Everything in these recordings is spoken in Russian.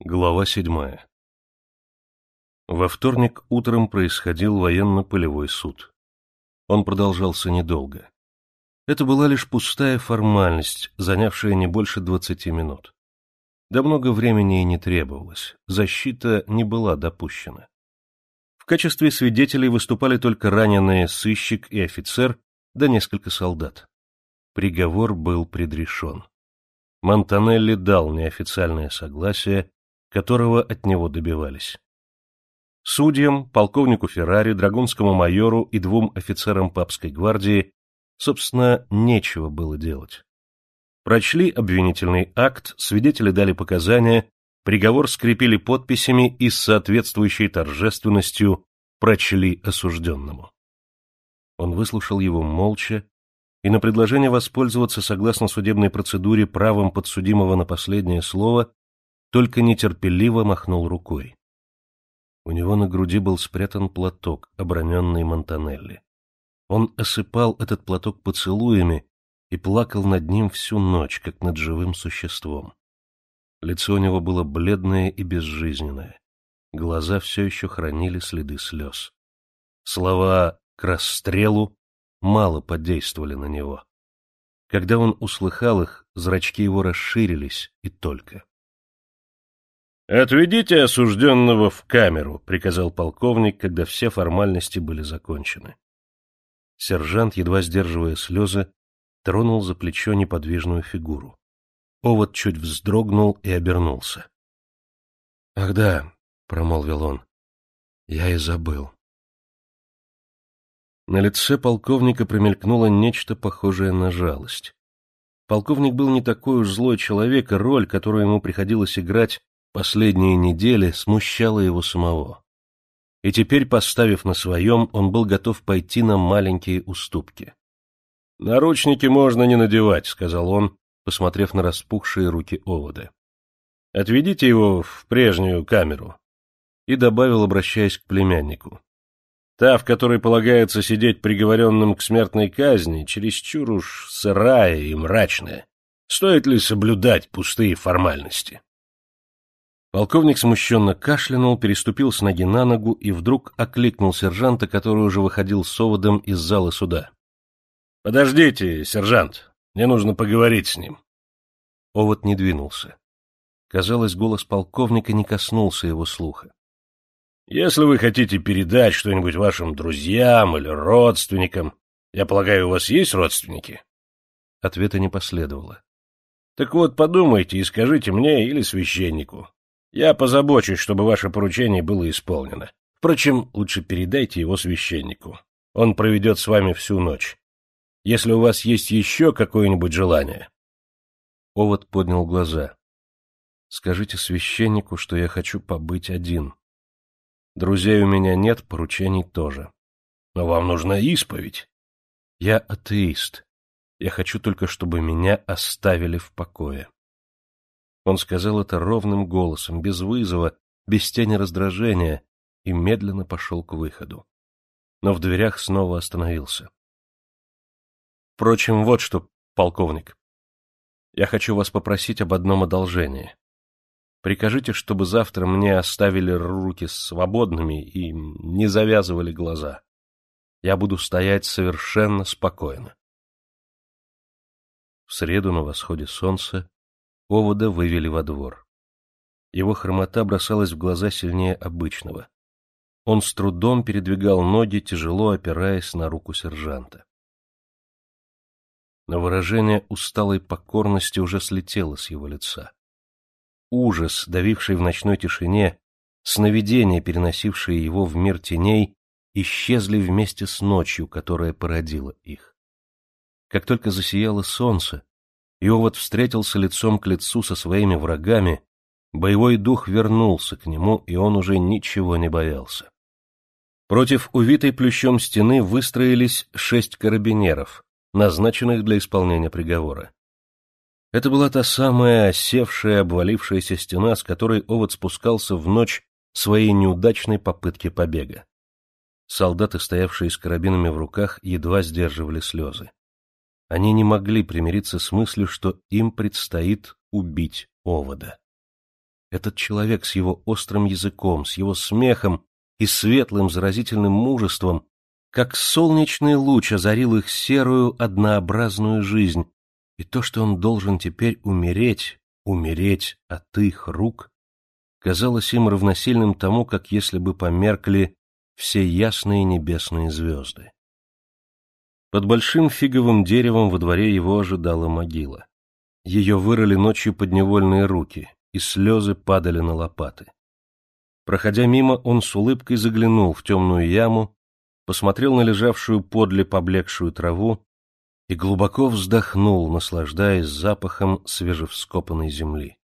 Глава седьмая Во вторник утром происходил военно-полевой суд. Он продолжался недолго. Это была лишь пустая формальность, занявшая не больше двадцати минут. Да много времени и не требовалось, защита не была допущена. В качестве свидетелей выступали только раненые сыщик и офицер, да несколько солдат. Приговор был предрешен. Монтанелли дал неофициальное согласие, которого от него добивались. Судьям, полковнику Феррари, драгунскому майору и двум офицерам папской гвардии, собственно, нечего было делать. Прочли обвинительный акт, свидетели дали показания, приговор скрепили подписями и с соответствующей торжественностью прочли осужденному. Он выслушал его молча, и на предложение воспользоваться согласно судебной процедуре правом подсудимого на последнее слово только нетерпеливо махнул рукой. У него на груди был спрятан платок, оброненный Монтанелли. Он осыпал этот платок поцелуями и плакал над ним всю ночь, как над живым существом. Лицо у него было бледное и безжизненное. Глаза все еще хранили следы слез. Слова «к расстрелу» мало подействовали на него. Когда он услыхал их, зрачки его расширились и только. «Отведите осужденного в камеру», — приказал полковник, когда все формальности были закончены. Сержант, едва сдерживая слезы, тронул за плечо неподвижную фигуру. Овод чуть вздрогнул и обернулся. — Ах да, — промолвил он, — я и забыл. На лице полковника промелькнуло нечто похожее на жалость. Полковник был не такой уж злой человек, и роль, которую ему приходилось играть, Последние недели смущало его самого. И теперь, поставив на своем, он был готов пойти на маленькие уступки. — Наручники можно не надевать, — сказал он, посмотрев на распухшие руки овода. — Отведите его в прежнюю камеру. И добавил, обращаясь к племяннику. Та, в которой полагается сидеть приговоренным к смертной казни, чересчур уж сырая и мрачная. Стоит ли соблюдать пустые формальности? Полковник смущенно кашлянул, переступил с ноги на ногу и вдруг окликнул сержанта, который уже выходил с оводом из зала суда. — Подождите, сержант, мне нужно поговорить с ним. Овод не двинулся. Казалось, голос полковника не коснулся его слуха. — Если вы хотите передать что-нибудь вашим друзьям или родственникам, я полагаю, у вас есть родственники? Ответа не последовало. — Так вот, подумайте и скажите мне или священнику, я позабочусь, чтобы ваше поручение было исполнено. Впрочем, лучше передайте его священнику. Он проведет с вами всю ночь. Если у вас есть еще какое-нибудь желание. Овод поднял глаза. Скажите священнику, что я хочу побыть один. Друзей у меня нет, поручений тоже. Но вам нужна исповедь. Я атеист. Я хочу только, чтобы меня оставили в покое. Он сказал это ровным голосом, без вызова, без тени раздражения, и медленно пошел к выходу. Но в дверях снова остановился. Впрочем, вот что, полковник. Я хочу вас попросить об одном одолжении. Прикажите, чтобы завтра мне оставили руки свободными и не завязывали глаза. Я буду стоять совершенно спокойно. В среду на восходе солнца Овода вывели во двор. Его хромота бросалась в глаза сильнее обычного. Он с трудом передвигал ноги, тяжело опираясь на руку сержанта. Но выражение усталой покорности уже слетело с его лица. Ужас, давивший в ночной тишине, сновидения, переносившие его в мир теней, исчезли вместе с ночью, которая породила их. Как только засияло солнце, Иоват встретился лицом к лицу со своими врагами, боевой дух вернулся к нему, и он уже ничего не боялся. Против увитой плющом стены выстроились шесть карабинеров, назначенных для исполнения приговора. Это была та самая осевшая, обвалившаяся стена, с которой Овод спускался в ночь своей неудачной попытки побега. Солдаты, стоявшие с карабинами в руках, едва сдерживали слезы. Они не могли примириться с мыслью, что им предстоит убить овода. Этот человек с его острым языком, с его смехом и светлым заразительным мужеством, как солнечный луч озарил их серую однообразную жизнь, и то, что он должен теперь умереть, умереть от их рук, казалось им равносильным тому, как если бы померкли все ясные небесные звезды. Под большим фиговым деревом во дворе его ожидала могила. Ее вырыли ночью подневольные руки, и слезы падали на лопаты. Проходя мимо, он с улыбкой заглянул в темную яму, посмотрел на лежавшую подле поблекшую траву и глубоко вздохнул, наслаждаясь запахом свежевскопанной земли.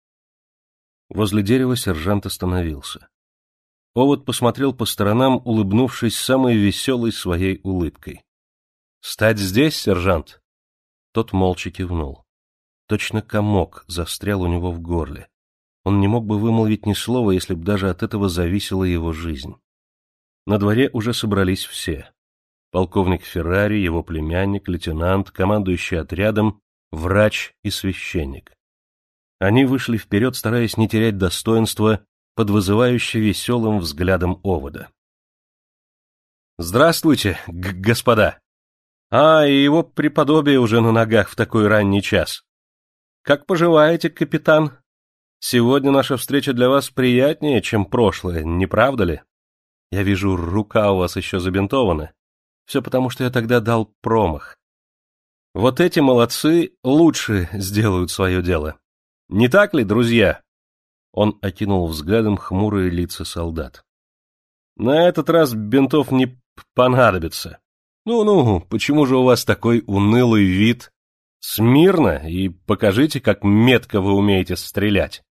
Возле дерева сержант остановился. Овод посмотрел по сторонам, улыбнувшись самой веселой своей улыбкой. — Стать здесь, сержант? Тот молча кивнул. Точно комок застрял у него в горле. Он не мог бы вымолвить ни слова, если б даже от этого зависела его жизнь. На дворе уже собрались все. Полковник Феррари, его племянник, лейтенант, командующий отрядом, врач и священник. Они вышли вперед, стараясь не терять достоинства под вызывающе веселым взглядом овода. «Здравствуйте, господа!» «А, и его преподобие уже на ногах в такой ранний час. Как поживаете, капитан? Сегодня наша встреча для вас приятнее, чем прошлое, не правда ли? Я вижу, рука у вас еще забинтована. Все потому, что я тогда дал промах. Вот эти молодцы лучше сделают свое дело. Не так ли, друзья?» Он окинул взглядом хмурые лица солдат. «На этот раз бинтов не понадобится. Ну-ну, почему же у вас такой унылый вид? Смирно и покажите, как метко вы умеете стрелять.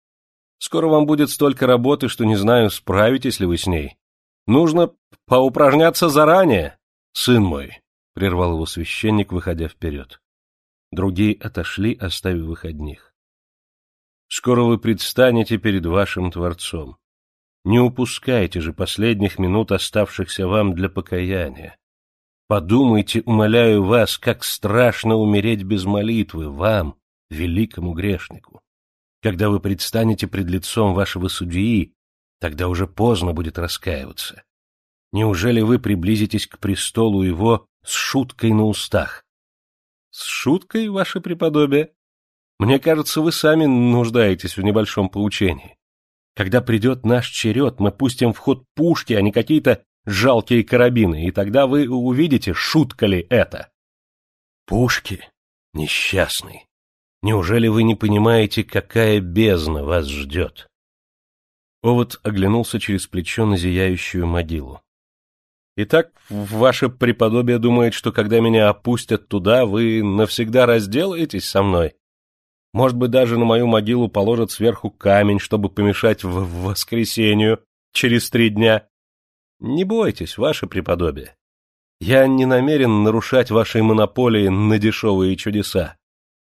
Скоро вам будет столько работы, что не знаю, справитесь ли вы с ней. Нужно поупражняться заранее, сын мой, — прервал его священник, выходя вперед. Другие отошли, оставив их одних. Скоро вы предстанете перед вашим Творцом. Не упускайте же последних минут, оставшихся вам для покаяния. Подумайте, умоляю вас, как страшно умереть без молитвы, вам, великому грешнику. Когда вы предстанете пред лицом вашего судьи, тогда уже поздно будет раскаиваться. Неужели вы приблизитесь к престолу его с шуткой на устах? — С шуткой, ваше преподобие? Мне кажется, вы сами нуждаетесь в небольшом поучении. Когда придет наш черед, мы пустим в ход пушки, а не какие-то жалкие карабины, и тогда вы увидите, шутка ли это. Пушки? Несчастный. Неужели вы не понимаете, какая бездна вас ждет? Овод оглянулся через плечо на зияющую могилу. Итак, ваше преподобие думает, что когда меня опустят туда, вы навсегда разделаетесь со мной? Может быть, даже на мою могилу положат сверху камень, чтобы помешать в воскресенью через три дня. Не бойтесь, ваше преподобие. Я не намерен нарушать вашей монополии на дешевые чудеса.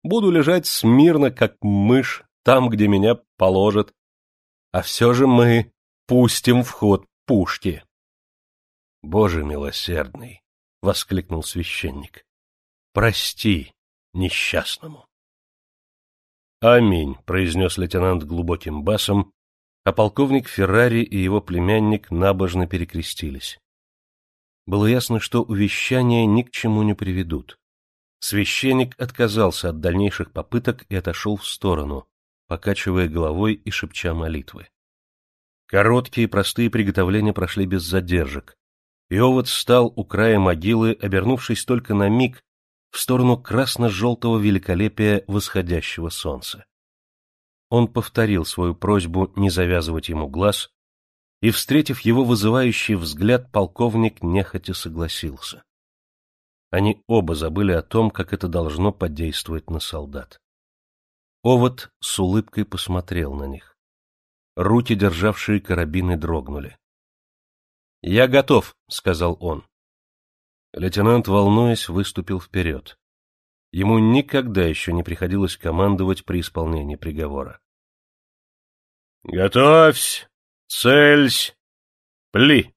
Буду лежать смирно, как мышь, там, где меня положат. А все же мы пустим в ход пушки. — Боже милосердный! — воскликнул священник. — Прости несчастному. «Аминь», — произнес лейтенант глубоким басом, а полковник Феррари и его племянник набожно перекрестились. Было ясно, что увещания ни к чему не приведут. Священник отказался от дальнейших попыток и отошел в сторону, покачивая головой и шепча молитвы. Короткие простые приготовления прошли без задержек, и овод встал у края могилы, обернувшись только на миг в сторону красно-желтого великолепия восходящего солнца. Он повторил свою просьбу не завязывать ему глаз, и, встретив его вызывающий взгляд, полковник нехотя согласился. Они оба забыли о том, как это должно подействовать на солдат. Овод с улыбкой посмотрел на них. Руки, державшие карабины, дрогнули. — Я готов, — сказал он. Лейтенант, волнуясь, выступил вперед. Ему никогда еще не приходилось командовать при исполнении приговора. «Готовься! Цельсь! Пли!»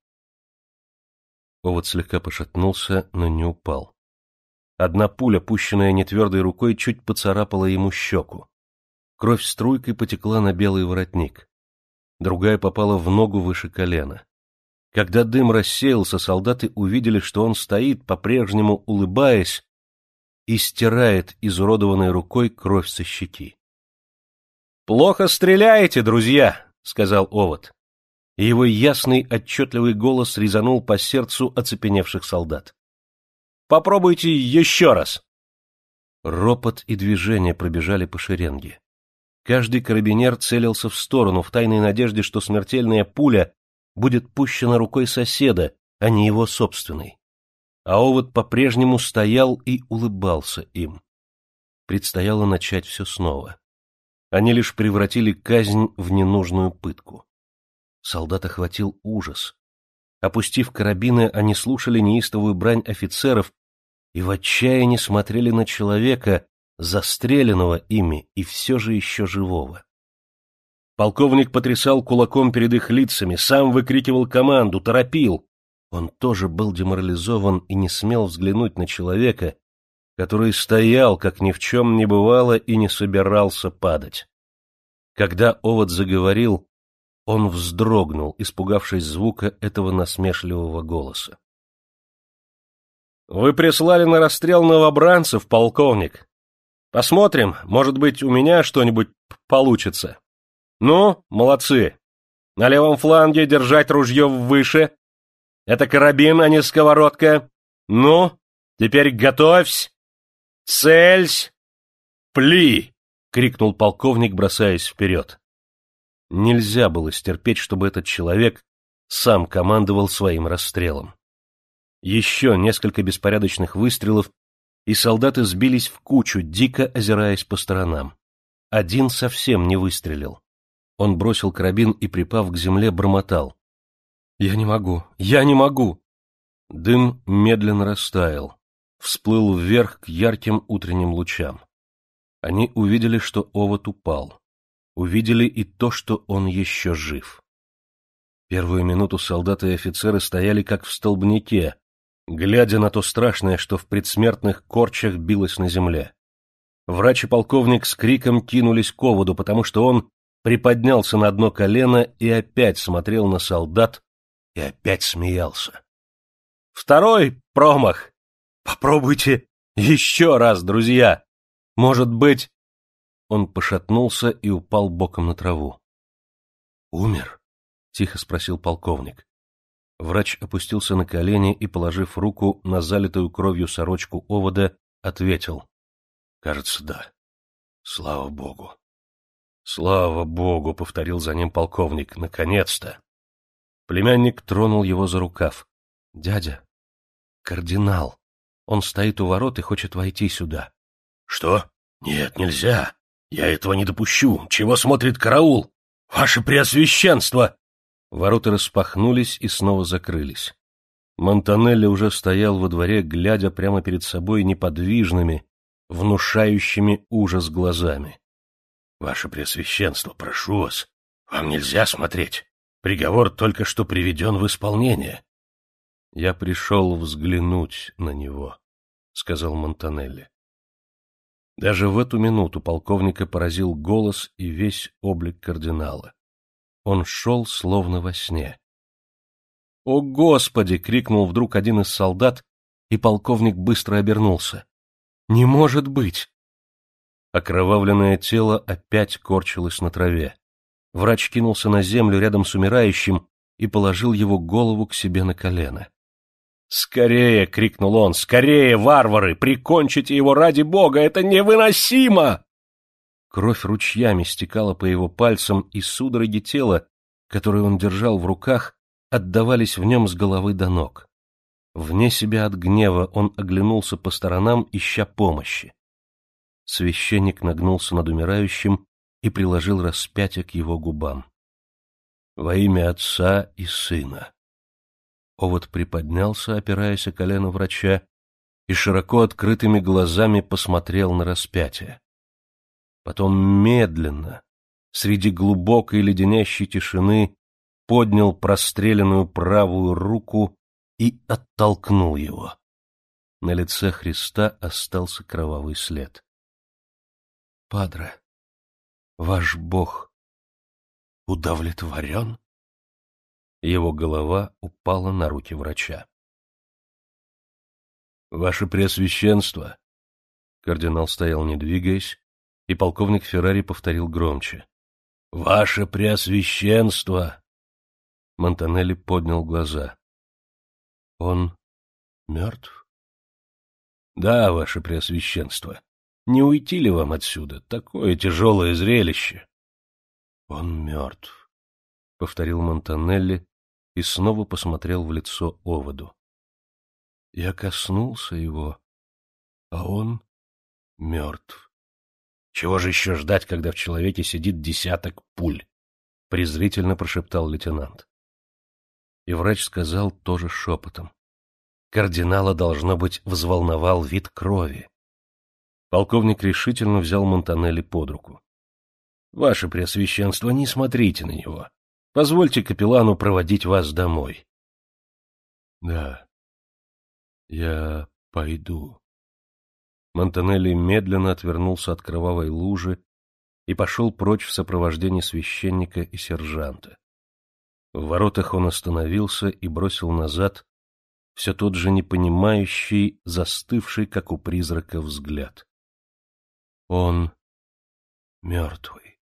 Овод слегка пошатнулся, но не упал. Одна пуля, пущенная нетвердой рукой, чуть поцарапала ему щеку. Кровь струйкой потекла на белый воротник. другая попала в ногу выше колена. Когда дым рассеялся, солдаты увидели, что он стоит, по-прежнему улыбаясь, и стирает изуродованной рукой кровь со щеки. — Плохо стреляете, друзья, — сказал Овод. Его ясный, отчетливый голос резанул по сердцу оцепеневших солдат. — Попробуйте еще раз. Ропот и движение пробежали по шеренге. Каждый карабинер целился в сторону, в тайной надежде, что смертельная пуля будет пущена рукой соседа, а не его собственной. А овод по-прежнему стоял и улыбался им. Предстояло начать все снова. Они лишь превратили казнь в ненужную пытку. Солдат охватил ужас. Опустив карабины, они слушали неистовую брань офицеров и в отчаянии смотрели на человека, застреленного ими и все же еще живого. Полковник потрясал кулаком перед их лицами, сам выкрикивал команду, торопил. Он тоже был деморализован и не смел взглянуть на человека, который стоял, как ни в чем не бывало, и не собирался падать. Когда овод заговорил, он вздрогнул, испугавшись звука этого насмешливого голоса. — Вы прислали на расстрел новобранцев, полковник. Посмотрим, может быть, у меня что-нибудь получится. Ну, молодцы. На левом фланге держать ружье выше. Это карабин, а не сковородка. Ну, теперь готовься. «Цельсь! Пли!» — крикнул полковник, бросаясь вперед. Нельзя было стерпеть, чтобы этот человек сам командовал своим расстрелом. Еще несколько беспорядочных выстрелов, и солдаты сбились в кучу, дико озираясь по сторонам. Один совсем не выстрелил. Он бросил карабин и, припав к земле, бормотал. «Я не могу! Я не могу!» Дым медленно растаял всплыл вверх к ярким утренним лучам. Они увидели, что овод упал. Увидели и то, что он еще жив. Первую минуту солдаты и офицеры стояли как в столбнике, глядя на то страшное, что в предсмертных корчах билось на земле. Врач и полковник с криком кинулись к оводу, потому что он приподнялся на одно колено и опять смотрел на солдат и опять смеялся. «Второй промах!» Попробуйте еще раз, друзья. Может быть... Он пошатнулся и упал боком на траву. «Умер?» — тихо спросил полковник. Врач опустился на колени и, положив руку на залитую кровью сорочку овода, ответил. «Кажется, да. Слава богу!» «Слава богу!» — повторил за ним полковник. «Наконец-то!» Племянник тронул его за рукав. «Дядя, кардинал!» Он стоит у ворот и хочет войти сюда. — Что? Нет, нельзя. Я этого не допущу. Чего смотрит караул? Ваше Преосвященство! Ворота распахнулись и снова закрылись. Монтанелли уже стоял во дворе, глядя прямо перед собой неподвижными, внушающими ужас глазами. — Ваше Преосвященство, прошу вас, вам нельзя смотреть. Приговор только что приведен в исполнение. Я пришел взглянуть на него, — сказал Монтанелли. Даже в эту минуту полковника поразил голос и весь облик кардинала. Он шел словно во сне. «О, Господи!» — крикнул вдруг один из солдат, и полковник быстро обернулся. «Не может быть!» Окровавленное тело опять корчилось на траве. Врач кинулся на землю рядом с умирающим и положил его голову к себе на колено. «Скорее!» — крикнул он. «Скорее, варвары! Прикончите его ради бога! Это невыносимо!» Кровь ручьями стекала по его пальцам, и судороги тела, которые он держал в руках, отдавались в нем с головы до ног. Вне себя от гнева он оглянулся по сторонам, ища помощи. Священник нагнулся над умирающим и приложил распятие к его губам. «Во имя Отца и Сына!» Овод приподнялся, опираясь о колено врача, и широко открытыми глазами посмотрел на распятие. Потом медленно, среди глубокой леденящей тишины, поднял простреленную правую руку и оттолкнул его. На лице Христа остался кровавый след. — Падре, ваш Бог удовлетворен? Его голова упала на руки врача. Ваше Преосвященство! Кардинал стоял, не двигаясь, и полковник Феррари повторил громче. «Ваше Преосвященство!» Монтанелли поднял глаза. «Он мертв?» «Да, Ваше Преосвященство. Не уйти ли вам отсюда? Такое тяжелое зрелище!» «Он мертв», — повторил Монтанелли и снова посмотрел в лицо оводу. Я коснулся его, а он мертв. Чего же еще ждать, когда в человеке сидит десяток пуль? презрительно прошептал лейтенант. И врач сказал тоже шепотом. Кардинала, должно быть, взволновал вид крови. Полковник решительно взял Монтанелли под руку. — Ваше Преосвященство, не смотрите на него. Позвольте капеллану проводить вас домой. — Да, я пойду. Монтанелли медленно отвернулся от кровавой лужи и пошел прочь в сопровождении священника и сержанта. В воротах он остановился и бросил назад все тот же непонимающий, застывший, как у призрака, взгляд. Он мертвый.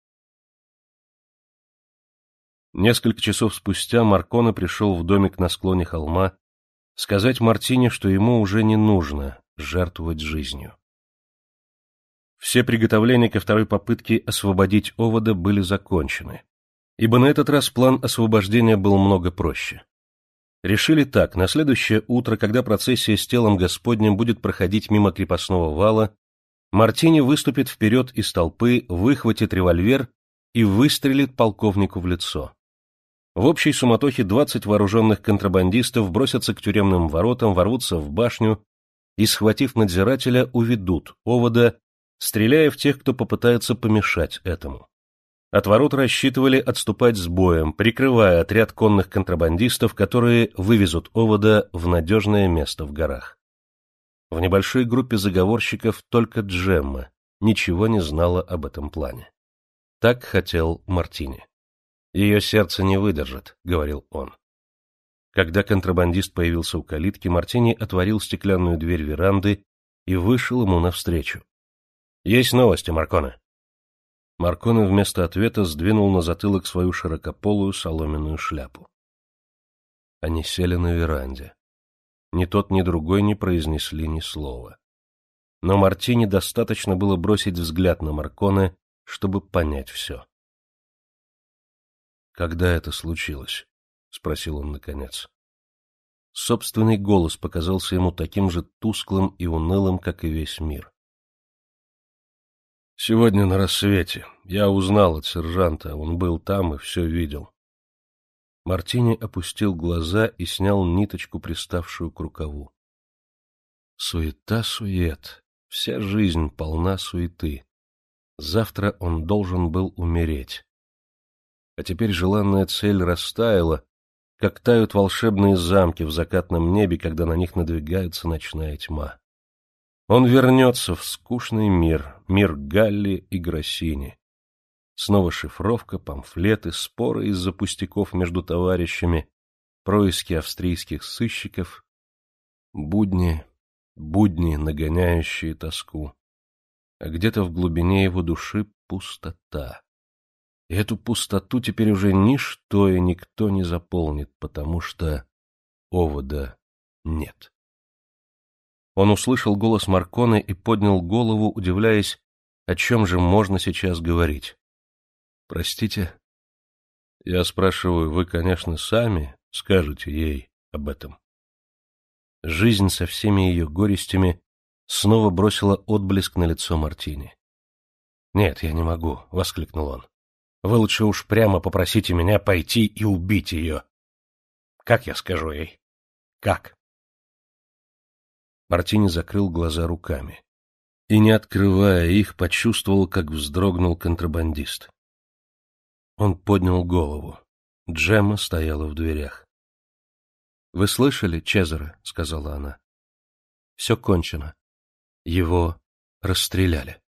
Несколько часов спустя Марконе пришел в домик на склоне холма сказать Мартине, что ему уже не нужно жертвовать жизнью. Все приготовления ко второй попытке освободить овода были закончены, ибо на этот раз план освобождения был много проще. Решили так, на следующее утро, когда процессия с телом Господним будет проходить мимо крепостного вала, Мартини выступит вперед из толпы, выхватит револьвер и выстрелит полковнику в лицо. В общей суматохе двадцать вооруженных контрабандистов бросятся к тюремным воротам, ворвутся в башню и, схватив надзирателя, уведут овода стреляя в тех, кто попытается помешать этому. От ворот рассчитывали отступать с боем, прикрывая отряд конных контрабандистов, которые вывезут овода в надежное место в горах. В небольшой группе заговорщиков только Джемма ничего не знала об этом плане. Так хотел Мартини. «Ее сердце не выдержит», — говорил он. Когда контрабандист появился у калитки, Мартини отворил стеклянную дверь веранды и вышел ему навстречу. Есть новости, Марконе. Марконе вместо ответа сдвинул на затылок свою широкополую соломенную шляпу. Они сели на веранде. Ни тот, ни другой не произнесли ни слова. Но Мартине достаточно было бросить взгляд на Марконе, чтобы понять все. «Когда это случилось?» — спросил он наконец. Собственный голос показался ему таким же тусклым и унылым, как и весь мир. Сегодня на рассвете. Я узнал от сержанта, он был там и все видел. Мартини опустил глаза и снял ниточку, приставшую к рукаву. Суета-сует. Вся жизнь полна суеты. Завтра он должен был умереть. А теперь желанная цель растаяла, как тают волшебные замки в закатном небе, когда на них надвигается ночная тьма. Он вернется в скучный мир, мир Галли и Гроссини. Снова шифровка, памфлеты, споры из-за пустяков между товарищами, происки австрийских сыщиков, будни, будни, нагоняющие тоску. А где-то в глубине его души пустота. И эту пустоту теперь уже ничто и никто не заполнит, потому что овода нет. Он услышал голос Марконы и поднял голову, удивляясь, о чем же можно сейчас говорить. «Простите?» «Я спрашиваю, вы, конечно, сами скажете ей об этом». Жизнь со всеми ее горестями снова бросила отблеск на лицо Мартини. «Нет, я не могу», — воскликнул он. «Вы лучше уж прямо попросите меня пойти и убить ее». «Как я скажу ей? Как?» Мартини закрыл глаза руками. И, не открывая их, почувствовал, как вздрогнул контрабандист. Он поднял голову. Джемма стояла в дверях. — Вы слышали, Чезаре? — сказала она. — Все кончено. Его расстреляли.